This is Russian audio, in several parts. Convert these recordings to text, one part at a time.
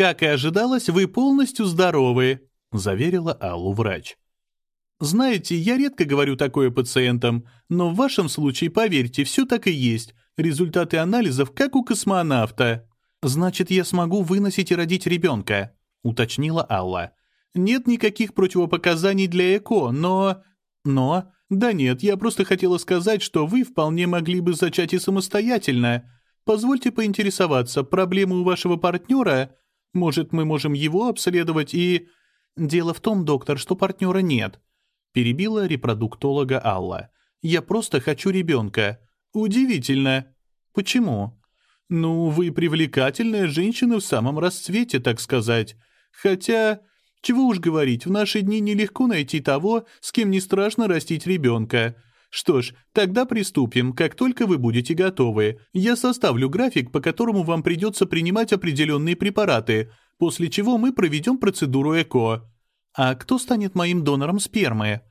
«Как и ожидалось, вы полностью здоровы», — заверила Аллу врач. «Знаете, я редко говорю такое пациентам, но в вашем случае, поверьте, все так и есть. Результаты анализов, как у космонавта». «Значит, я смогу выносить и родить ребенка», — уточнила Алла. «Нет никаких противопоказаний для ЭКО, но...» «Но...» «Да нет, я просто хотела сказать, что вы вполне могли бы зачать и самостоятельно. Позвольте поинтересоваться, проблемы у вашего партнера? Может, мы можем его обследовать и...» «Дело в том, доктор, что партнера нет», — перебила репродуктолога Алла. «Я просто хочу ребенка». «Удивительно». «Почему?» «Ну, вы привлекательная женщина в самом расцвете, так сказать. Хотя, чего уж говорить, в наши дни нелегко найти того, с кем не страшно растить ребенка. Что ж, тогда приступим, как только вы будете готовы. Я составлю график, по которому вам придется принимать определенные препараты, после чего мы проведем процедуру ЭКО. А кто станет моим донором спермы?»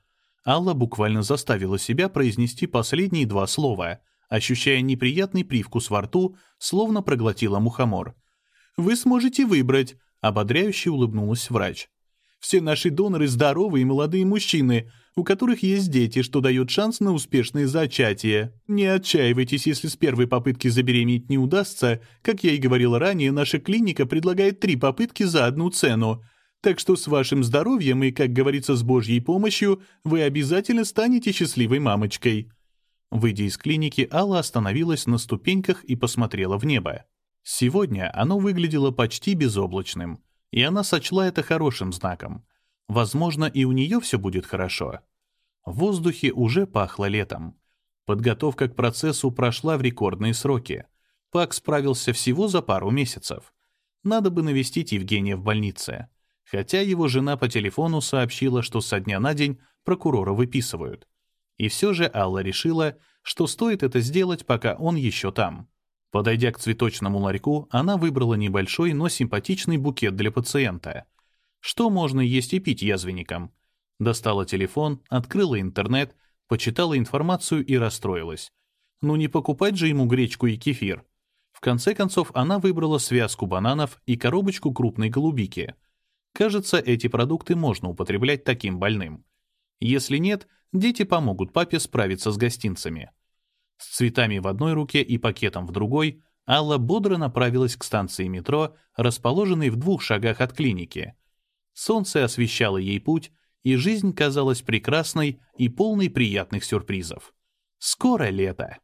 Алла буквально заставила себя произнести последние два слова, ощущая неприятный привкус во рту, словно проглотила мухомор. «Вы сможете выбрать», — ободряюще улыбнулась врач. «Все наши доноры здоровые молодые мужчины, у которых есть дети, что дает шанс на успешное зачатие. Не отчаивайтесь, если с первой попытки забеременеть не удастся. Как я и говорила ранее, наша клиника предлагает три попытки за одну цену. Так что с вашим здоровьем и, как говорится, с Божьей помощью, вы обязательно станете счастливой мамочкой». Выйдя из клиники, Алла остановилась на ступеньках и посмотрела в небо. Сегодня оно выглядело почти безоблачным, и она сочла это хорошим знаком. Возможно, и у нее все будет хорошо. В воздухе уже пахло летом. Подготовка к процессу прошла в рекордные сроки. Пак справился всего за пару месяцев. Надо бы навестить Евгения в больнице. Хотя его жена по телефону сообщила, что со дня на день прокурора выписывают. И все же Алла решила, что стоит это сделать, пока он еще там. Подойдя к цветочному ларьку, она выбрала небольшой, но симпатичный букет для пациента. Что можно есть и пить язвенникам? Достала телефон, открыла интернет, почитала информацию и расстроилась. Ну не покупать же ему гречку и кефир. В конце концов, она выбрала связку бананов и коробочку крупной голубики. Кажется, эти продукты можно употреблять таким больным. Если нет, дети помогут папе справиться с гостинцами. С цветами в одной руке и пакетом в другой Алла бодро направилась к станции метро, расположенной в двух шагах от клиники. Солнце освещало ей путь, и жизнь казалась прекрасной и полной приятных сюрпризов. Скоро лето.